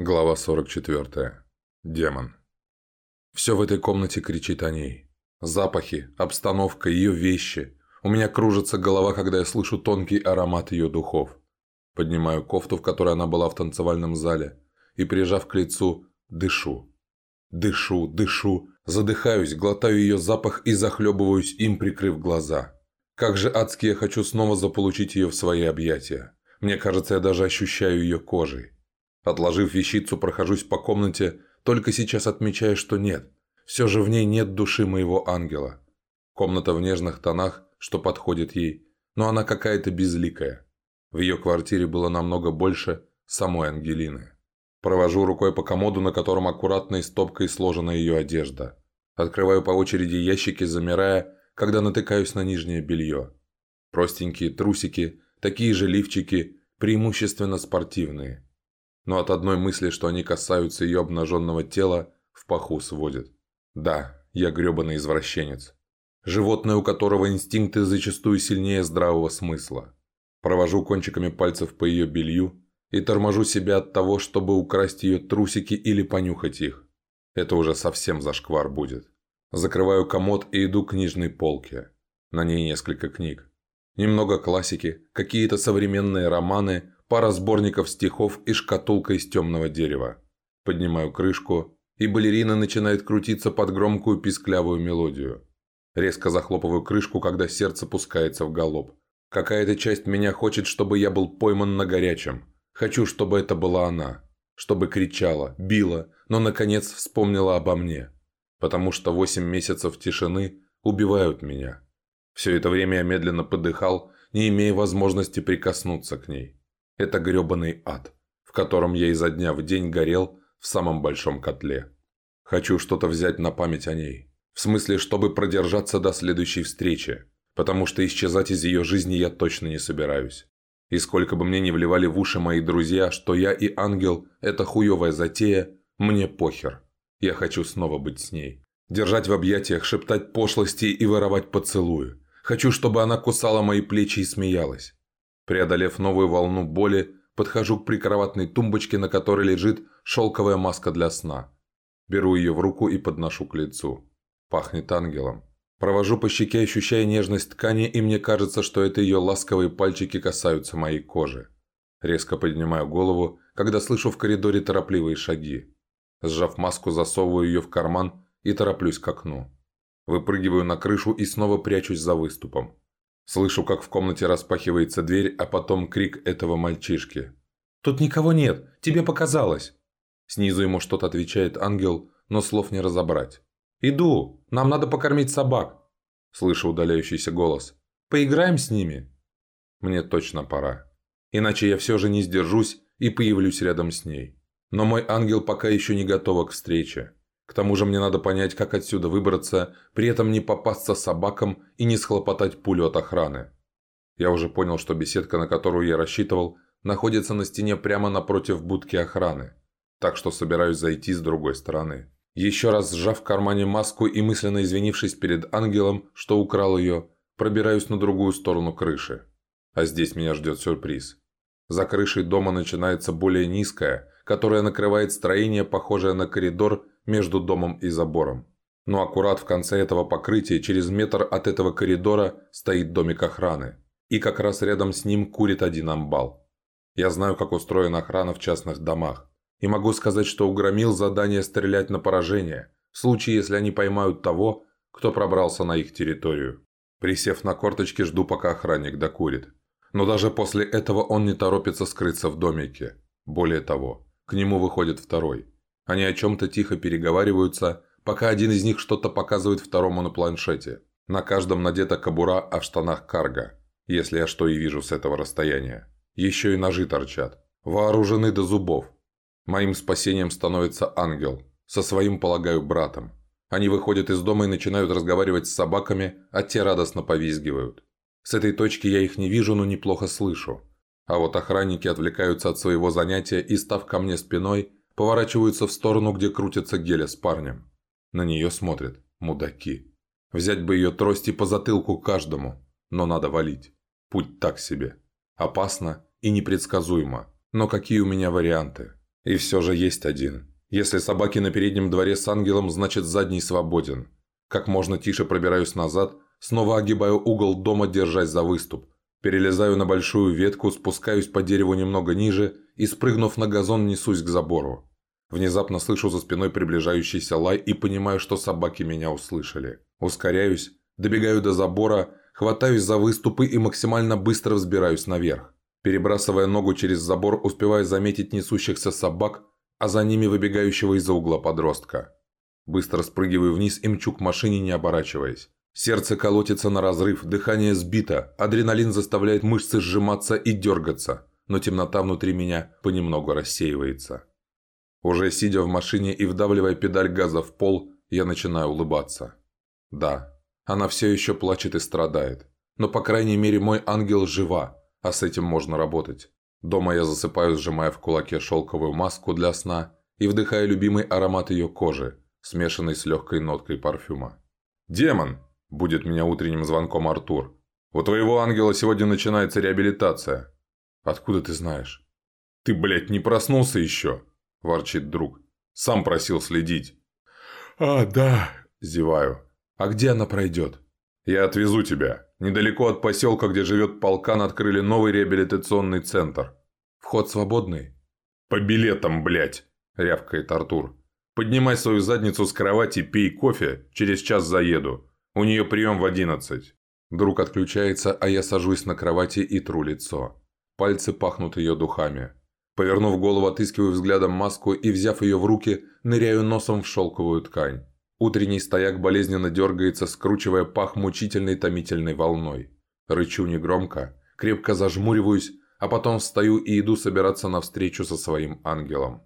Глава 44. Демон. Все в этой комнате кричит о ней. Запахи, обстановка, ее вещи. У меня кружится голова, когда я слышу тонкий аромат ее духов. Поднимаю кофту, в которой она была в танцевальном зале, и, прижав к лицу, дышу. Дышу, дышу, задыхаюсь, глотаю ее запах и захлебываюсь им, прикрыв глаза. Как же адски я хочу снова заполучить ее в свои объятия. Мне кажется, я даже ощущаю ее кожей. Отложив вещицу, прохожусь по комнате, только сейчас отмечая, что нет. Все же в ней нет души моего ангела. Комната в нежных тонах, что подходит ей, но она какая-то безликая. В ее квартире было намного больше самой Ангелины. Провожу рукой по комоду, на котором аккуратной стопкой сложена ее одежда. Открываю по очереди ящики, замирая, когда натыкаюсь на нижнее белье. Простенькие трусики, такие же лифчики, преимущественно спортивные но от одной мысли, что они касаются ее обнаженного тела, в паху сводит. Да, я гребаный извращенец. Животное, у которого инстинкты зачастую сильнее здравого смысла. Провожу кончиками пальцев по ее белью и торможу себя от того, чтобы украсть ее трусики или понюхать их. Это уже совсем зашквар будет. Закрываю комод и иду к книжной полке. На ней несколько книг. Немного классики, какие-то современные романы, пара сборников стихов и шкатулка из темного дерева. Поднимаю крышку, и балерина начинает крутиться под громкую писклявую мелодию. Резко захлопываю крышку, когда сердце пускается в галоп. Какая-то часть меня хочет, чтобы я был пойман на горячем. Хочу, чтобы это была она. Чтобы кричала, била, но наконец вспомнила обо мне. Потому что восемь месяцев тишины убивают меня. Все это время я медленно подыхал, не имея возможности прикоснуться к ней. Это грёбаный ад, в котором я изо дня в день горел в самом большом котле. Хочу что-то взять на память о ней. В смысле, чтобы продержаться до следующей встречи, потому что исчезать из ее жизни я точно не собираюсь. И сколько бы мне ни вливали в уши мои друзья, что я и ангел – это хуевая затея, мне похер. Я хочу снова быть с ней. Держать в объятиях, шептать пошлости и воровать поцелуи. Хочу, чтобы она кусала мои плечи и смеялась. Преодолев новую волну боли, подхожу к прикроватной тумбочке, на которой лежит шелковая маска для сна. Беру ее в руку и подношу к лицу. Пахнет ангелом. Провожу по щеке, ощущая нежность ткани, и мне кажется, что это ее ласковые пальчики касаются моей кожи. Резко поднимаю голову, когда слышу в коридоре торопливые шаги. Сжав маску, засовываю ее в карман и тороплюсь к окну. Выпрыгиваю на крышу и снова прячусь за выступом. Слышу, как в комнате распахивается дверь, а потом крик этого мальчишки. «Тут никого нет! Тебе показалось!» Снизу ему что-то отвечает ангел, но слов не разобрать. «Иду! Нам надо покормить собак!» Слышу удаляющийся голос. «Поиграем с ними?» Мне точно пора. Иначе я все же не сдержусь и появлюсь рядом с ней. Но мой ангел пока еще не готова к встрече. К тому же мне надо понять, как отсюда выбраться, при этом не попасться собакам и не схлопотать пулю от охраны. Я уже понял, что беседка, на которую я рассчитывал, находится на стене прямо напротив будки охраны. Так что собираюсь зайти с другой стороны. Еще раз сжав в кармане маску и мысленно извинившись перед ангелом, что украл ее, пробираюсь на другую сторону крыши. А здесь меня ждет сюрприз. За крышей дома начинается более низкая, которая накрывает строение, похожее на коридор между домом и забором. Но аккурат в конце этого покрытия, через метр от этого коридора, стоит домик охраны. И как раз рядом с ним курит один амбал. Я знаю, как устроена охрана в частных домах. И могу сказать, что угромил задание стрелять на поражение, в случае, если они поймают того, кто пробрался на их территорию. Присев на корточки, жду, пока охранник докурит. Но даже после этого он не торопится скрыться в домике. Более того, к нему выходит второй – они о чем-то тихо переговариваются, пока один из них что-то показывает второму на планшете. На каждом надета кобура, а в штанах карга, если я что и вижу с этого расстояния. Еще и ножи торчат. Вооружены до зубов. Моим спасением становится ангел. Со своим, полагаю, братом. Они выходят из дома и начинают разговаривать с собаками, а те радостно повизгивают. С этой точки я их не вижу, но неплохо слышу. А вот охранники отвлекаются от своего занятия и, став ко мне спиной, Поворачиваются в сторону, где крутится Геля с парнем. На нее смотрят. Мудаки. Взять бы ее трости по затылку каждому. Но надо валить. Путь так себе. Опасно и непредсказуемо. Но какие у меня варианты? И все же есть один. Если собаки на переднем дворе с ангелом, значит задний свободен. Как можно тише пробираюсь назад, снова огибаю угол дома, держась за выступ. Перелезаю на большую ветку, спускаюсь по дереву немного ниже и, спрыгнув на газон, несусь к забору. Внезапно слышу за спиной приближающийся лай и понимаю, что собаки меня услышали. Ускоряюсь, добегаю до забора, хватаюсь за выступы и максимально быстро взбираюсь наверх. Перебрасывая ногу через забор, успеваю заметить несущихся собак, а за ними выбегающего из-за угла подростка. Быстро спрыгиваю вниз и мчу к машине, не оборачиваясь. Сердце колотится на разрыв, дыхание сбито, адреналин заставляет мышцы сжиматься и дергаться, но темнота внутри меня понемногу рассеивается. Уже сидя в машине и вдавливая педаль газа в пол, я начинаю улыбаться. Да, она все еще плачет и страдает, но по крайней мере мой ангел жива, а с этим можно работать. Дома я засыпаю, сжимая в кулаке шелковую маску для сна и вдыхая любимый аромат ее кожи, смешанный с легкой ноткой парфюма. «Демон!» – будет меня утренним звонком Артур. «У твоего ангела сегодня начинается реабилитация». «Откуда ты знаешь?» «Ты, блядь, не проснулся еще?» – ворчит друг. «Сам просил следить». «А, да», – зеваю. «А где она пройдет?» «Я отвезу тебя. Недалеко от поселка, где живет полкан, открыли новый реабилитационный центр. Вход свободный?» «По билетам, блядь!» – рявкает Артур. «Поднимай свою задницу с кровати, пей кофе, через час заеду. У нее прием в одиннадцать». Друг отключается, а я сажусь на кровати и тру лицо. Пальцы пахнут ее духами. Повернув голову, отыскиваю взглядом маску и, взяв ее в руки, ныряю носом в шелковую ткань. Утренний стояк болезненно дергается, скручивая пах мучительной томительной волной. Рычу негромко, крепко зажмуриваюсь, а потом встаю и иду собираться навстречу со своим ангелом.